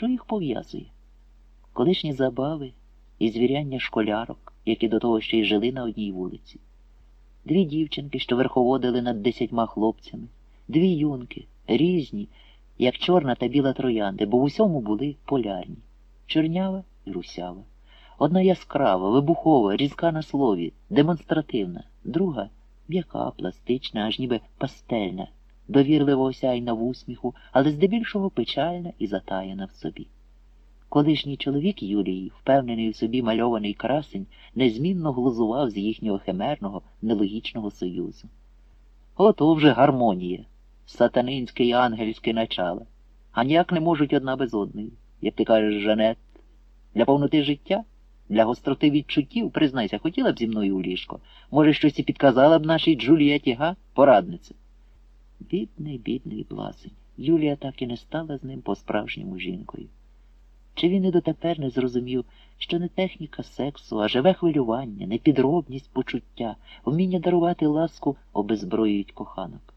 Що їх пов'язує? Колишні забави і звіряння школярок, які до того ще й жили на одній вулиці. Дві дівчинки, що верховодили над десятьма хлопцями, дві юнки, різні, як чорна та біла троянди, бо в усьому були полярні, чорнява і русява. Одна яскрава, вибухова, різка на слові, демонстративна, друга м'яка, пластична, аж ніби пастельна, довірливо осяйна в усміху, але здебільшого печальна і затаяна в собі. Колишній чоловік Юлії, впевнений в собі мальований красень, незмінно глузував з їхнього химерного, нелогічного союзу. Ото вже гармонія, сатанинське і ангельське начало, а ніяк не можуть одна без одної, як ти кажеш, Жанет. Для повноти життя, для гостроти відчуттів, признайся, хотіла б зі мною у ліжко. Може, щось і підказала б нашій Джулієті, га, пораднице. Бідний, бідний блазень. Юлія так і не стала з ним по-справжньому жінкою. Чи він і дотепер не зрозумів, що не техніка сексу, а живе хвилювання, непідробність почуття, вміння дарувати ласку обезброюють коханок?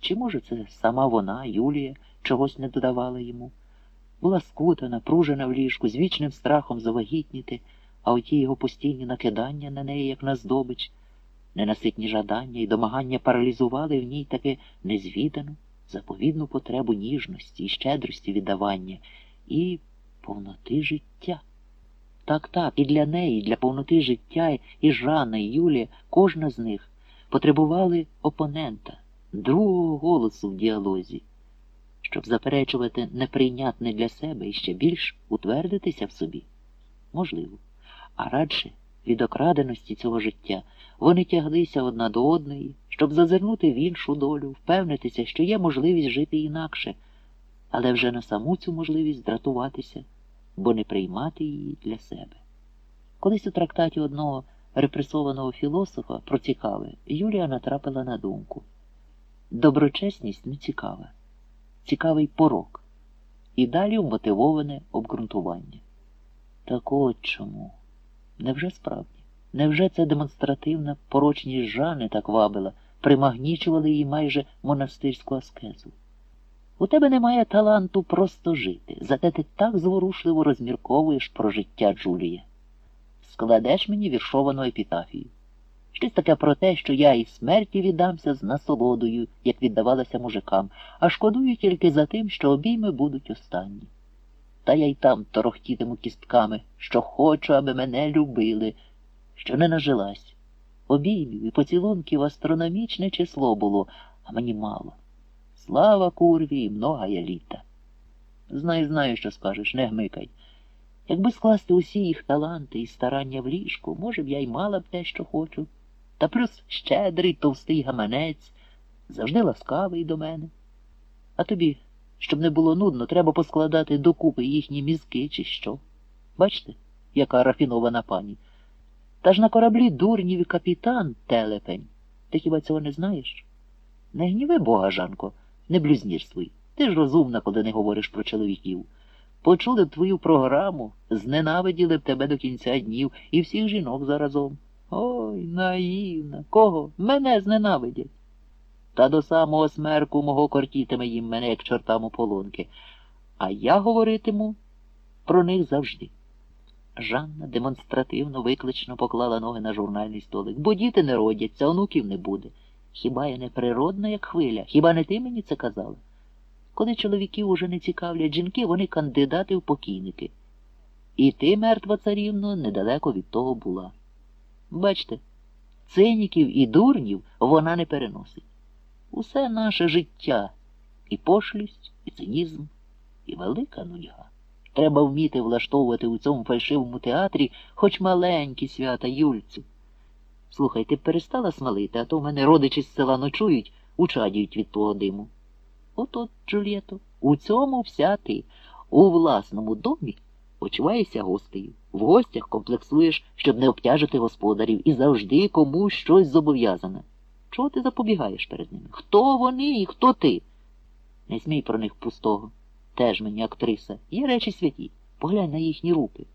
Чи може це сама вона, Юлія, чогось не додавала йому? Була скута, напружена в ліжку, з вічним страхом завагітніти, а оті його постійні накидання на неї, як на здобич, ненаситні жадання і домагання паралізували в ній таки незвідану, заповідну потребу ніжності і щедрості віддавання і повноти життя. Так, так, і для неї, і для повноти життя, і Жанна, і Юлія, кожна з них потребували опонента, другого голосу в діалозі, щоб заперечувати неприйнятне для себе і ще більш утвердитися в собі. Можливо. А радше від окраденості цього життя вони тяглися одна до одної, щоб зазирнути в іншу долю, впевнитися, що є можливість жити інакше, але вже на саму цю можливість дратуватися, бо не приймати її для себе. Колись у трактаті одного репресованого філософа про цікаве Юлія натрапила на думку. Доброчесність не цікава, цікавий порок, і далі вмотивоване обґрунтування. Так от чому? Невже справді? Невже ця демонстративна порочність Жани так вабила, примагнічували її майже монастирську аскезу? У тебе немає таланту просто жити, зате ти так зворушливо розмірковуєш про життя Джулія. Складеш мені віршовану епітафію. Щось таке про те, що я і смерті віддамся з насолодою, як віддавалася мужикам, а шкодую тільки за тим, що обійми будуть останні. Та я й там торохтітиму кістками, що хочу, аби мене любили, що не нажилась. Обіймів і поцілунків астрономічне число було, а мені мало. Слава курві і многая літа. Знай, знаю, що скажеш, не гмикай. Якби скласти усі їх таланти і старання в ліжку, може б я й мала б те, що хочу. Та плюс щедрий, товстий гаманець, завжди ласкавий до мене. А тобі, щоб не було нудно, треба поскладати докупи їхні мізки, чи що. Бачите, яка рафінована пані. Та ж на кораблі дурнів і капітан телепень. Ти хіба цього не знаєш? Не гніви Бога, Жанко, не блюзнірствуй. Ти ж розумна, коли не говориш про чоловіків. Почули б твою програму, зненавиділи б тебе до кінця днів і всіх жінок заразом. Ой, наївна. Кого? Мене зненавидять. Та до самого смерку мого кортітиме їм мене, як чортам ополонки. А я говоритиму про них завжди. Жанна демонстративно виклично поклала ноги на журнальний столик, бо діти не родяться, онуків не буде. Хіба я не природна, як хвиля? Хіба не ти мені це казала? Коли чоловіків уже не цікавлять жінки, вони кандидати в покійники. І ти, мертва царівно, недалеко від того була. Бачте, циніків і дурнів вона не переносить. Усе наше життя і пошлість, і цинізм, і велика нудьга. Треба вміти влаштовувати у цьому фальшивому театрі хоч маленькі свята Юльцю. Слухай, ти перестала смалити, а то в мене родичі з села ночують, учадюють від твого диму. От-от, Джульєто, у цьому вся ти. У власному домі почуваєшся гостею. В гостях комплексуєш, щоб не обтяжити господарів, і завжди комусь щось зобов'язане. Чого ти запобігаєш перед ними? Хто вони і хто ти? Не смій про них пустого. Теж мені актриса. Є речі святі. Поглянь на їхні руки.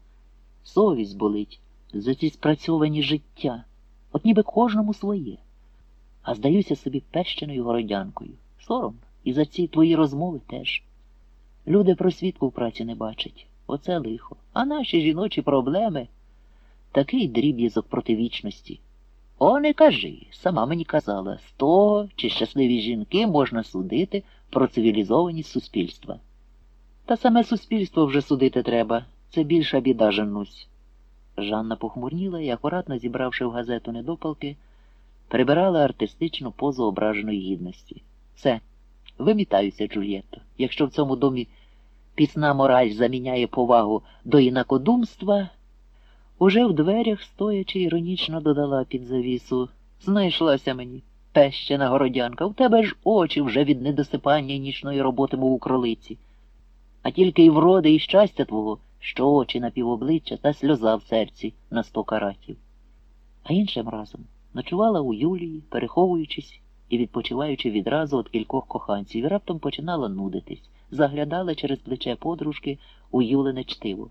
Совість болить за ці спрацьовані життя. От ніби кожному своє. А здаюся собі пещеною городянкою. Соромно. І за ці твої розмови теж. Люди просвітку в праці не бачать. Оце лихо. А наші жіночі проблеми такий дріб'язок проти вічності. О, не кажи, сама мені казала, з того, чи щасливі жінки можна судити про цивілізованість суспільства. Та саме суспільство вже судити треба. Це більша біда, Жаннусь. Жанна похмурніла і, акуратно зібравши в газету недопалки, прибирала артистичну позу ображеної гідності. Все, вимітаюся, Джульєтто. Якщо в цьому домі пісна мораль заміняє повагу до інакодумства, уже в дверях, стоячи, іронічно додала під завісу. Знайшлася мені, пещена городянка, у тебе ж очі вже від недосипання й нічної роботи, мов у кролиці. А тільки й вроди, і щастя твого, що очі на півобличчя та сльоза в серці на сто каратів. А іншим разом ночувала у Юлії, переховуючись і відпочиваючи відразу від кількох коханців, і раптом починала нудитись, заглядала через плече подружки у Юлене чтиво.